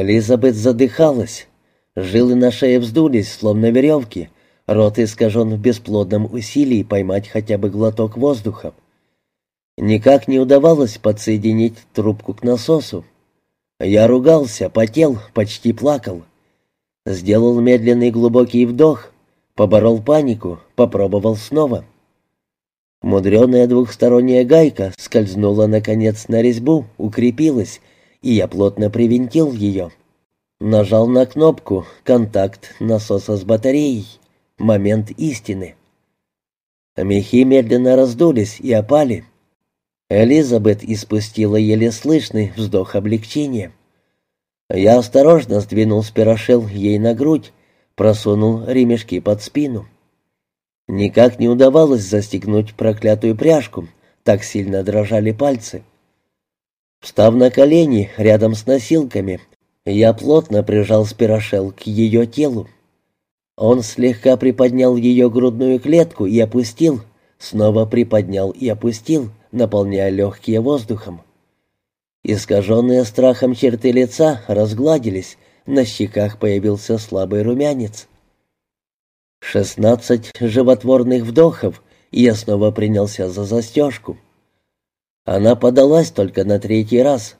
Элизабет задыхалась. Жилы на шее вздулись, словно веревки. Рот искажен в бесплодном усилии поймать хотя бы глоток воздуха. Никак не удавалось подсоединить трубку к насосу. Я ругался, потел, почти плакал. Сделал медленный глубокий вдох, поборол панику, попробовал снова. Мудреная двухсторонняя гайка скользнула, наконец, на резьбу, укрепилась, и я плотно привинтил ее. Нажал на кнопку «Контакт насоса с батареей». Момент истины. Мехи медленно раздулись и опали. Элизабет испустила еле слышный вздох облегчения. Я осторожно сдвинул спирошел ей на грудь, просунул ремешки под спину. Никак не удавалось застегнуть проклятую пряжку, так сильно дрожали пальцы. Встав на колени рядом с носилками, я плотно прижал спирошел к ее телу. Он слегка приподнял ее грудную клетку и опустил, снова приподнял и опустил, наполняя легкие воздухом. Искаженные страхом черты лица разгладились, на щеках появился слабый румянец. Шестнадцать животворных вдохов, и я снова принялся за застежку. Она подалась только на третий раз.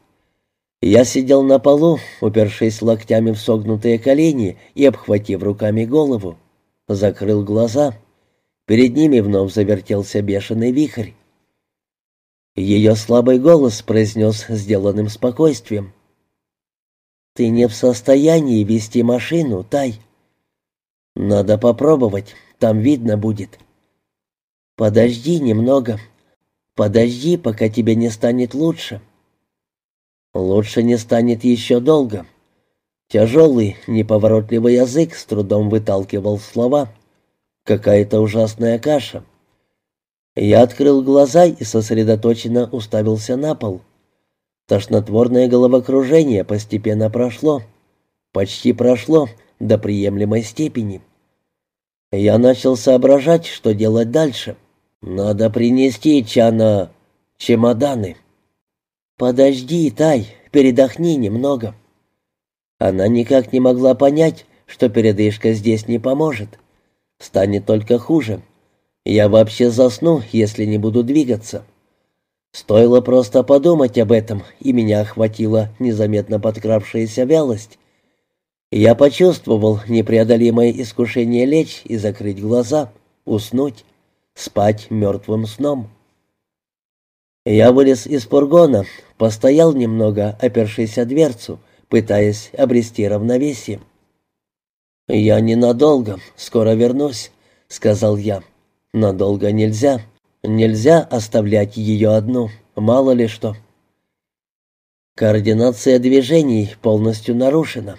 Я сидел на полу, упершись локтями в согнутые колени и обхватив руками голову. Закрыл глаза. Перед ними вновь завертелся бешеный вихрь. Ее слабый голос произнес сделанным спокойствием. «Ты не в состоянии вести машину, Тай. Надо попробовать, там видно будет. Подожди немного. Подожди, пока тебе не станет лучше». «Лучше не станет еще долго». Тяжелый, неповоротливый язык с трудом выталкивал слова. Какая-то ужасная каша. Я открыл глаза и сосредоточенно уставился на пол. Тошнотворное головокружение постепенно прошло. Почти прошло до приемлемой степени. Я начал соображать, что делать дальше. Надо принести Чана чемоданы. «Подожди, Тай, передохни немного». Она никак не могла понять, что передышка здесь не поможет. Станет только хуже. Я вообще засну, если не буду двигаться. Стоило просто подумать об этом, и меня охватила незаметно подкравшаяся вялость. Я почувствовал непреодолимое искушение лечь и закрыть глаза, уснуть, спать мертвым сном. Я вылез из фургона, постоял немного, опершись о дверцу, пытаясь обрести равновесие. «Я ненадолго, скоро вернусь», — сказал я. Надолго нельзя. Нельзя оставлять ее одну, мало ли что. Координация движений полностью нарушена.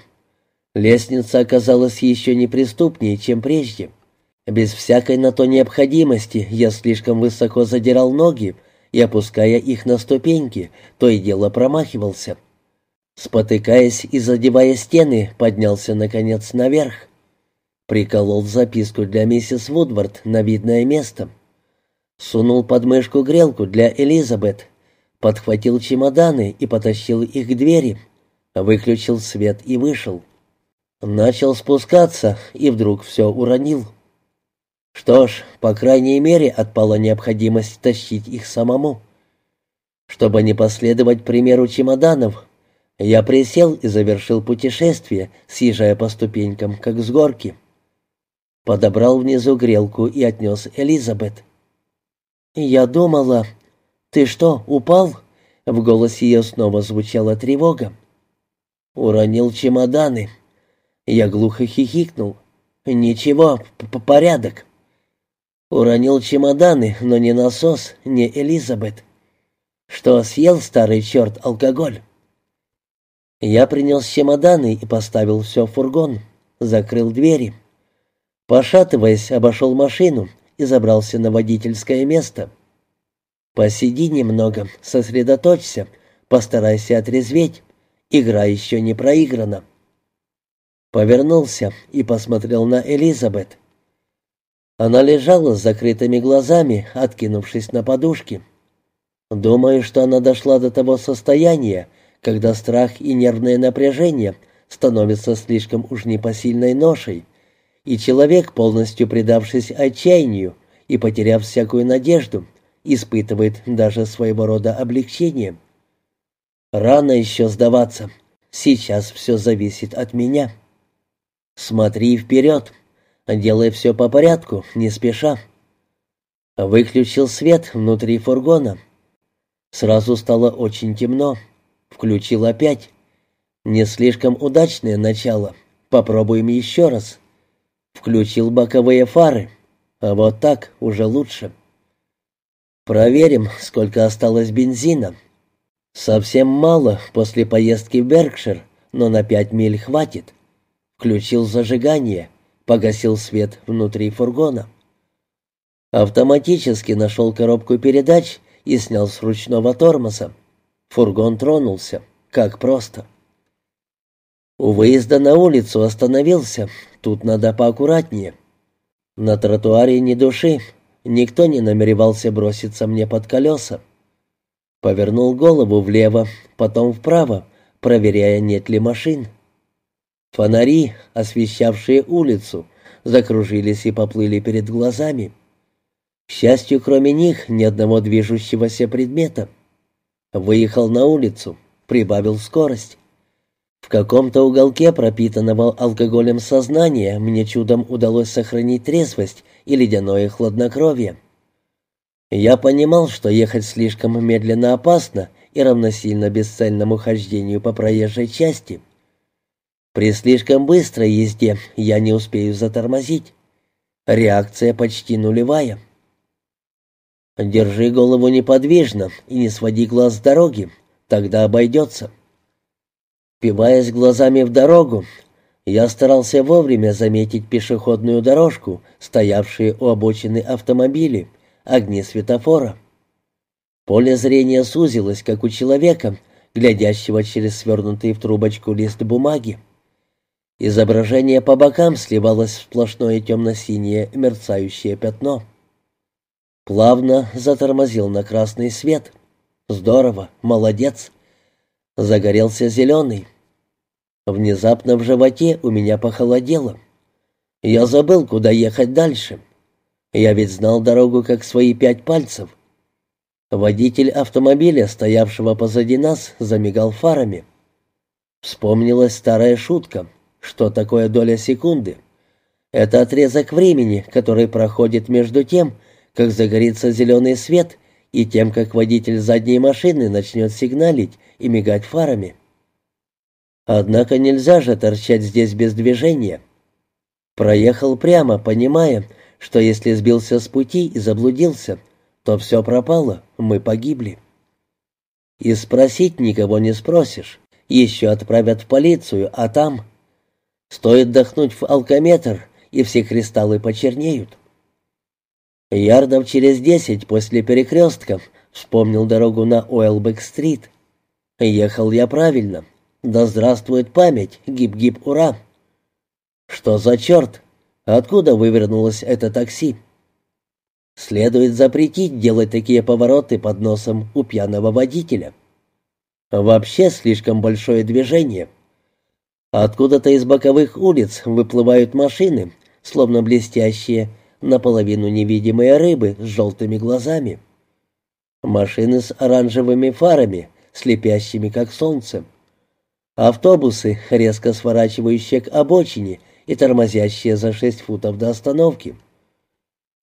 Лестница оказалась еще неприступнее, чем прежде. Без всякой на то необходимости я слишком высоко задирал ноги и, опуская их на ступеньки, то и дело промахивался. Спотыкаясь и задевая стены, поднялся, наконец, наверх. Приколол записку для миссис Вудвард на видное место. Сунул под мышку грелку для Элизабет. Подхватил чемоданы и потащил их к двери. Выключил свет и вышел. Начал спускаться и вдруг все уронил. Что ж, по крайней мере, отпала необходимость тащить их самому. Чтобы не последовать примеру чемоданов, я присел и завершил путешествие, съезжая по ступенькам, как с горки. Подобрал внизу грелку и отнес Элизабет. «Я думала... Ты что, упал?» В голосе ее снова звучала тревога. «Уронил чемоданы». Я глухо хихикнул. «Ничего, п порядок». Уронил чемоданы, но не насос, не Элизабет. Что, съел старый черт алкоголь? Я принес чемоданы и поставил все в фургон, закрыл двери. Пошатываясь, обошел машину и забрался на водительское место. «Посиди немного, сосредоточься, постарайся отрезветь. Игра еще не проиграна». Повернулся и посмотрел на Элизабет. Она лежала с закрытыми глазами, откинувшись на подушки. Думаю, что она дошла до того состояния, когда страх и нервное напряжение становятся слишком уж непосильной ношей, и человек, полностью предавшись отчаянию и потеряв всякую надежду, испытывает даже своего рода облегчение. Рано еще сдаваться. Сейчас все зависит от меня. Смотри вперед. Делай все по порядку, не спеша. Выключил свет внутри фургона. Сразу стало очень темно. Включил опять. Не слишком удачное начало. Попробуем еще раз. Включил боковые фары. А вот так уже лучше. Проверим, сколько осталось бензина. Совсем мало после поездки в Беркшир, но на пять миль хватит. Включил зажигание, погасил свет внутри фургона. Автоматически нашел коробку передач и снял с ручного тормоза. Фургон тронулся. Как просто. У выезда на улицу остановился. Тут надо поаккуратнее. На тротуаре ни души. Никто не намеревался броситься мне под колеса. Повернул голову влево, потом вправо, проверяя, нет ли машин. Фонари, освещавшие улицу, закружились и поплыли перед глазами. К счастью, кроме них, ни одного движущегося предмета. Выехал на улицу, прибавил скорость. В каком-то уголке пропитанного алкоголем сознания мне чудом удалось сохранить трезвость и ледяное хладнокровие. Я понимал, что ехать слишком медленно опасно и равносильно бесцельному хождению по проезжей части. При слишком быстрой езде я не успею затормозить. Реакция почти нулевая. Держи голову неподвижно и не своди глаз с дороги, тогда обойдется. Впиваясь глазами в дорогу, я старался вовремя заметить пешеходную дорожку, стоявшие у обочины автомобили, огни светофора. Поле зрения сузилось, как у человека, глядящего через свернутый в трубочку лист бумаги. Изображение по бокам сливалось в сплошное темно-синее мерцающее пятно. Плавно затормозил на красный свет. Здорово, молодец. Загорелся зеленый. Внезапно в животе у меня похолодело. Я забыл, куда ехать дальше. Я ведь знал дорогу как свои пять пальцев. Водитель автомобиля, стоявшего позади нас, замигал фарами. Вспомнилась старая шутка. Что такое доля секунды? Это отрезок времени, который проходит между тем, как загорится зеленый свет, и тем, как водитель задней машины начнет сигналить и мигать фарами. Однако нельзя же торчать здесь без движения. Проехал прямо, понимая, что если сбился с пути и заблудился, то все пропало, мы погибли. И спросить никого не спросишь. Еще отправят в полицию, а там... Стоит дохнуть в алкометр, и все кристаллы почернеют. Ярдов через десять после перекрестка вспомнил дорогу на Уэлбек-стрит. Ехал я правильно. Да здравствует память, гип-гип, ура! Что за черт? Откуда вывернулось это такси? Следует запретить делать такие повороты под носом у пьяного водителя. Вообще слишком большое движение. Откуда-то из боковых улиц выплывают машины, словно блестящие, наполовину невидимые рыбы с желтыми глазами. Машины с оранжевыми фарами, слепящими как солнце. Автобусы, резко сворачивающие к обочине и тормозящие за шесть футов до остановки.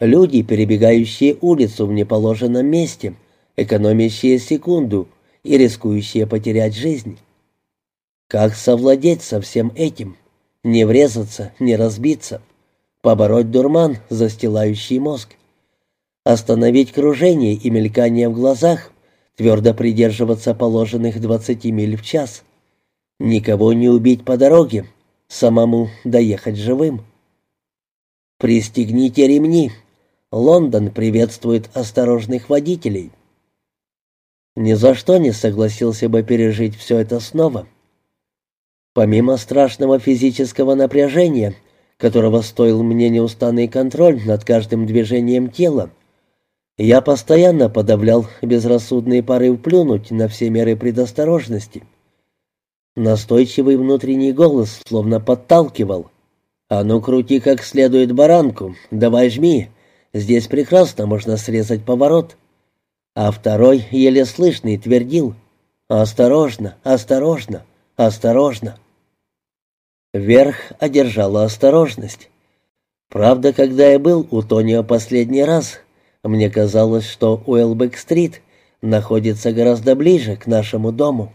Люди, перебегающие улицу в неположенном месте, экономящие секунду и рискующие потерять жизнь. Как совладеть со всем этим? Не врезаться, не разбиться побороть дурман, застилающий мозг, остановить кружение и мелькание в глазах, твердо придерживаться положенных двадцати миль в час, никого не убить по дороге, самому доехать живым. Пристегните ремни. Лондон приветствует осторожных водителей. Ни за что не согласился бы пережить все это снова. Помимо страшного физического напряжения — которого стоил мне неустанный контроль над каждым движением тела, я постоянно подавлял безрассудный порыв плюнуть на все меры предосторожности Настойчивый внутренний голос словно подталкивал. «А ну крути как следует баранку, давай жми, здесь прекрасно можно срезать поворот». А второй, еле слышный, твердил «Осторожно, осторожно, осторожно». Верх одержала осторожность. Правда, когда я был у Тонио последний раз, мне казалось, что Уэлбек-стрит находится гораздо ближе к нашему дому.